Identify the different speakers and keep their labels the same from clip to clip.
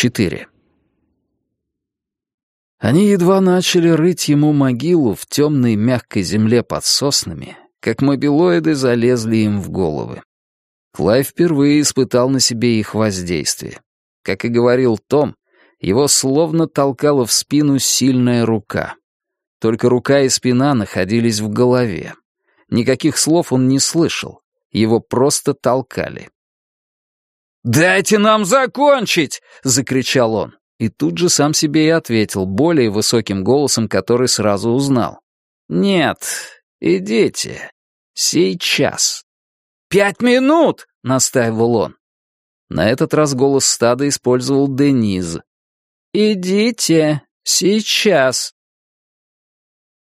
Speaker 1: 4. Они едва начали рыть ему могилу в темной мягкой земле под соснами, как мобилоиды залезли им в головы. Клай впервые испытал на себе их воздействие. Как и говорил Том, его словно толкала в спину сильная рука. Только рука и спина находились в голове. Никаких слов он не слышал, его просто толкали. «Дайте нам закончить!» — закричал он. И тут же сам себе и ответил, более высоким голосом, который сразу узнал. «Нет, идите. Сейчас». «Пять минут!» — настаивал он. На этот раз голос стада использовал Дениз. «Идите, сейчас».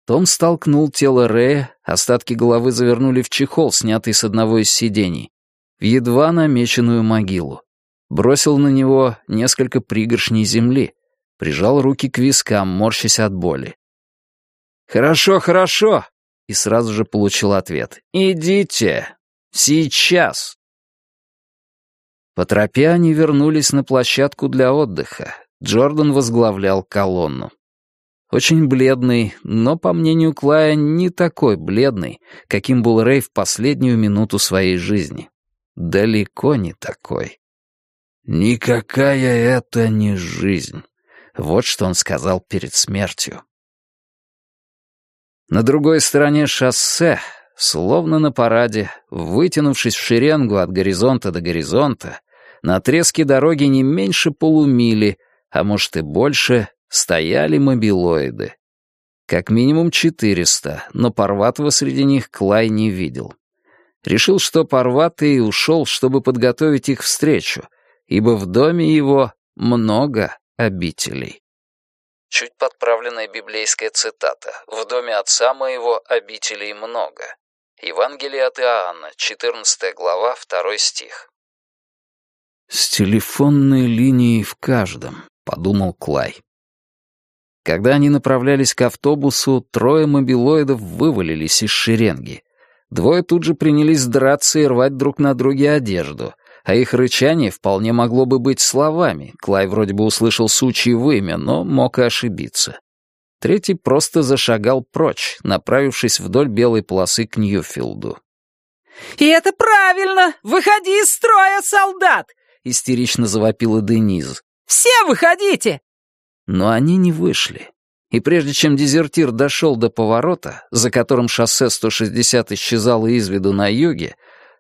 Speaker 1: Том столкнул тело Рэя, остатки головы завернули в чехол, снятый с одного из сидений, в едва намеченную могилу. Бросил на него несколько пригоршней земли, прижал руки к вискам, морщась от боли. «Хорошо, хорошо!» И сразу же получил ответ. «Идите! Сейчас!» По тропе они вернулись на площадку для отдыха. Джордан возглавлял колонну. Очень бледный, но, по мнению Клая, не такой бледный, каким был Рэй в последнюю минуту своей жизни. Далеко не такой. «Никакая это не жизнь», — вот что он сказал перед смертью. На другой стороне шоссе, словно на параде, вытянувшись в шеренгу от горизонта до горизонта, на отрезке дороги не меньше полумили, а может и больше, стояли мобилоиды. Как минимум четыреста, но Парватова среди них Клай не видел. Решил, что Парватый ушел, чтобы подготовить их встречу, ибо в доме его много обителей. Чуть подправленная библейская цитата. «В доме отца моего обителей много». Евангелие от Иоанна, 14 глава, 2 стих. «С телефонной линией в каждом», — подумал Клай. Когда они направлялись к автобусу, трое мобилоидов вывалились из шеренги. Двое тут же принялись драться и рвать друг на друге одежду, а их рычание вполне могло бы быть словами. Клай вроде бы услышал сучье вымя, но мог и ошибиться. Третий просто зашагал прочь, направившись вдоль белой полосы к Ньюфилду.
Speaker 2: «И это правильно! Выходи из строя, солдат!»
Speaker 1: — истерично завопила Дениз.
Speaker 2: «Все выходите!»
Speaker 1: Но они не вышли. И прежде чем дезертир дошел до поворота, за которым шоссе 160 исчезало из виду на юге,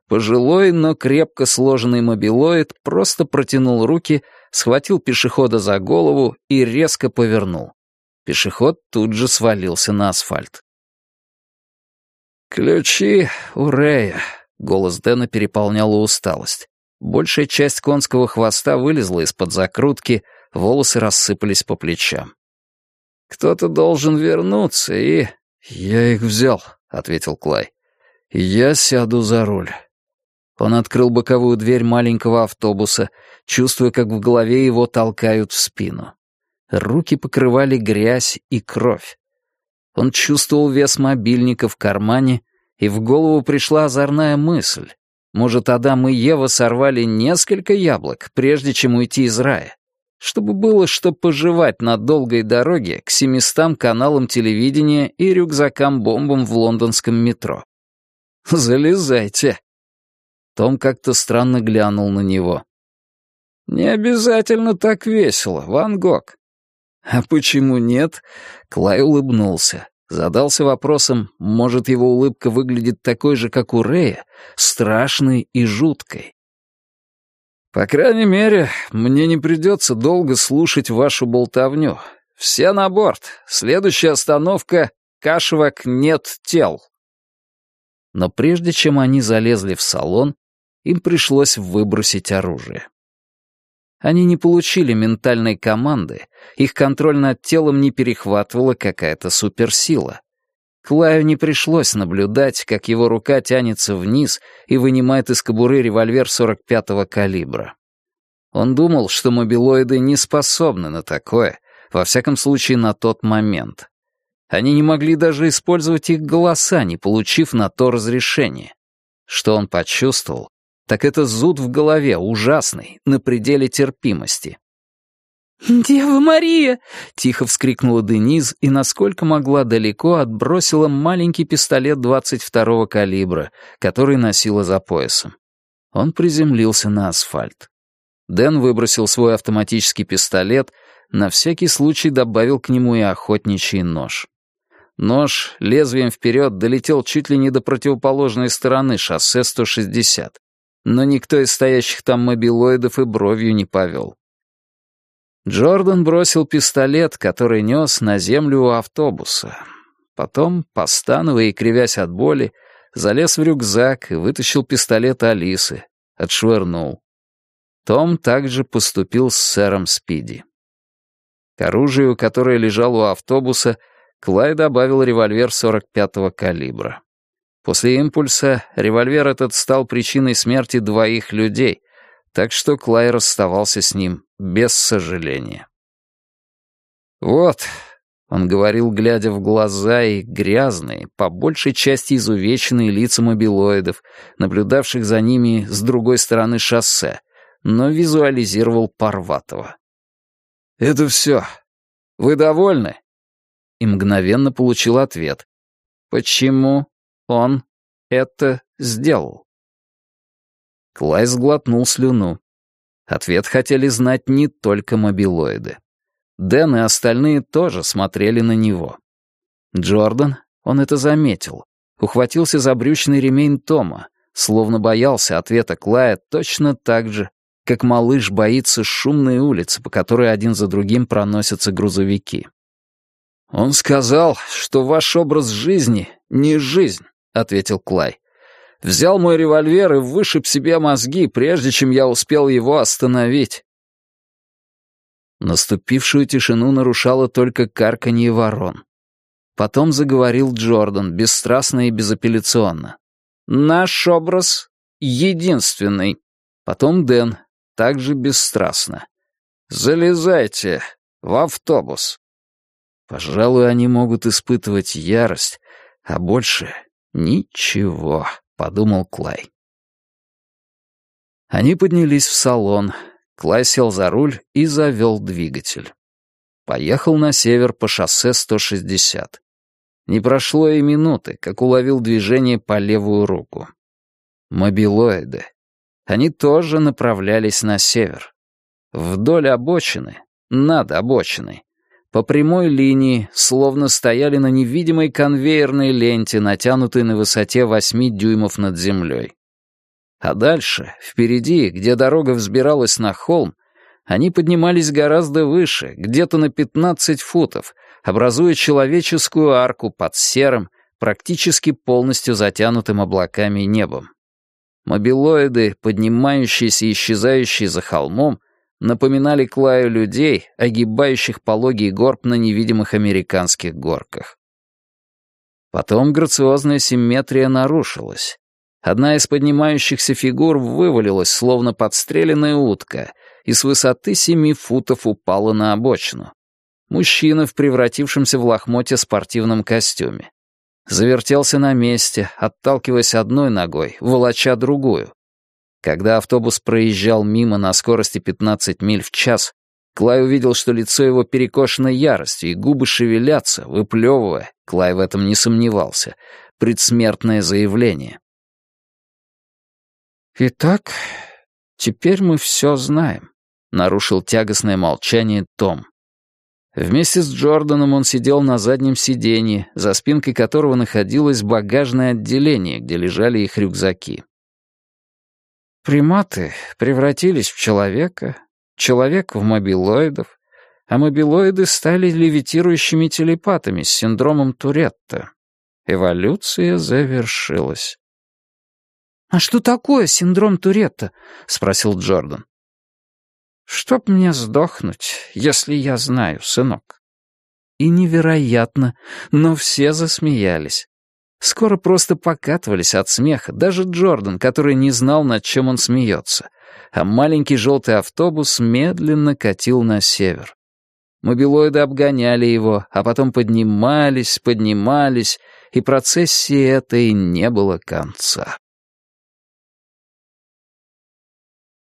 Speaker 1: пожилой, но крепко сложенный мобилоид просто протянул руки, схватил пешехода за голову и резко повернул. Пешеход тут же свалился на асфальт. «Ключи у Рея», — голос Дэна переполняла усталость. Большая часть конского хвоста вылезла из-под закрутки — волосы рассыпались по плечам. «Кто-то должен вернуться, и...» «Я их взял», — ответил Клай. «Я сяду за руль». Он открыл боковую дверь маленького автобуса, чувствуя, как в голове его толкают в спину. Руки покрывали грязь и кровь. Он чувствовал вес мобильника в кармане, и в голову пришла озорная мысль. Может, Адам и Ева сорвали несколько яблок, прежде чем уйти из рая? Чтобы было что пожевать на долгой дороге к семистам каналам телевидения и рюкзакам-бомбам в лондонском метро. «Залезайте!» Том как-то странно глянул на него. «Не обязательно так весело, Ван Гог». «А почему нет?» Клай улыбнулся. Задался вопросом, может, его улыбка выглядит такой же, как у Рэя, страшной и жуткой. По крайней мере, мне не придется долго слушать вашу болтовню. Все на борт. Следующая остановка — Кашевак нет тел. Но прежде чем они залезли в салон, им пришлось выбросить оружие. Они не получили ментальной команды, их контроль над телом не перехватывала какая-то суперсила. Клаю не пришлось наблюдать, как его рука тянется вниз и вынимает из кобуры револьвер 45-го калибра. Он думал, что мобилоиды не способны на такое, во всяком случае на тот момент. Они не могли даже использовать их голоса, не получив на то разрешение. Что он почувствовал, так это зуд в голове, ужасный, на пределе терпимости.
Speaker 2: «Дева Мария!»
Speaker 1: — тихо вскрикнула Дениз и, насколько могла далеко, отбросила маленький пистолет 22-го калибра, который носила за поясом. Он приземлился на асфальт. Дэн выбросил свой автоматический пистолет, на всякий случай добавил к нему и охотничий нож. Нож лезвием вперед долетел чуть ли не до противоположной стороны шоссе 160, но никто из стоящих там мобилоидов и бровью не повел. Джордан бросил пистолет, который нес на землю у автобуса. Потом, постановая и кривясь от боли, залез в рюкзак и вытащил пистолет Алисы, отшвырнул. Том также поступил с сэром Спиди. К оружию, которое лежало у автобуса, Клай добавил револьвер 45-го калибра. После импульса револьвер этот стал причиной смерти двоих людей, так что Клай расставался с ним без сожаления. «Вот», — он говорил, глядя в глаза и грязные, по большей части изувеченные лица мобилоидов, наблюдавших за ними с другой стороны шоссе, но визуализировал Парватова. «Это все. Вы довольны?» И мгновенно получил ответ. «Почему он это сделал?» Клай сглотнул слюну. Ответ хотели знать не только мобилоиды. Дэн и остальные тоже смотрели на него. Джордан, он это заметил, ухватился за брючный ремень Тома, словно боялся ответа Клая точно так же, как малыш боится шумной улицы, по которой один за другим проносятся грузовики. «Он сказал, что ваш образ жизни не жизнь», — ответил Клай взял мой револьвер и вышиб себе мозги, прежде чем я успел его остановить. Наступившую тишину нарушало только карканье ворон. Потом заговорил Джордан, бесстрастно и безапелляционно. «Наш образ единственный». Потом Дэн, также бесстрастно. «Залезайте в автобус». Пожалуй, они могут испытывать ярость, а больше ничего. — подумал Клай. Они поднялись в салон. Клай сел за руль и завел двигатель. Поехал на север по шоссе 160. Не прошло и минуты, как уловил движение по левую руку. Мобилоиды. Они тоже направлялись на север. Вдоль обочины, над обочиной, по прямой линии, словно стояли на невидимой конвейерной ленте, натянутой на высоте восьми дюймов над землей. А дальше, впереди, где дорога взбиралась на холм, они поднимались гораздо выше, где-то на 15 футов, образуя человеческую арку под серым, практически полностью затянутым облаками небом. Мобилоиды, поднимающиеся и исчезающие за холмом, напоминали Клаю людей, огибающих пологий горб на невидимых американских горках. Потом грациозная симметрия нарушилась. Одна из поднимающихся фигур вывалилась, словно подстреленная утка, и с высоты семи футов упала на обочину. Мужчина в превратившемся в лохмотье спортивном костюме. Завертелся на месте, отталкиваясь одной ногой, волоча другую. Когда автобус проезжал мимо на скорости 15 миль в час, Клай увидел, что лицо его перекошено яростью, и губы шевелятся, выплевывая, Клай в этом не сомневался, предсмертное заявление. «Итак, теперь мы все знаем», — нарушил тягостное молчание Том. Вместе с Джорданом он сидел на заднем сиденье, за спинкой которого находилось багажное отделение, где лежали их рюкзаки. Приматы превратились в человека, человек в мобилоидов, а мобилоиды стали левитирующими телепатами с синдромом Туретта. Эволюция завершилась. «А что такое синдром Туретта?» — спросил Джордан. «Чтоб мне сдохнуть, если я знаю, сынок». И невероятно, но все засмеялись. Скоро просто покатывались от смеха, даже Джордан, который не знал, над чем он смеется. А маленький желтый автобус медленно катил на север. Мобилоиды обгоняли его, а потом поднимались, поднимались, и процессии этой не было конца.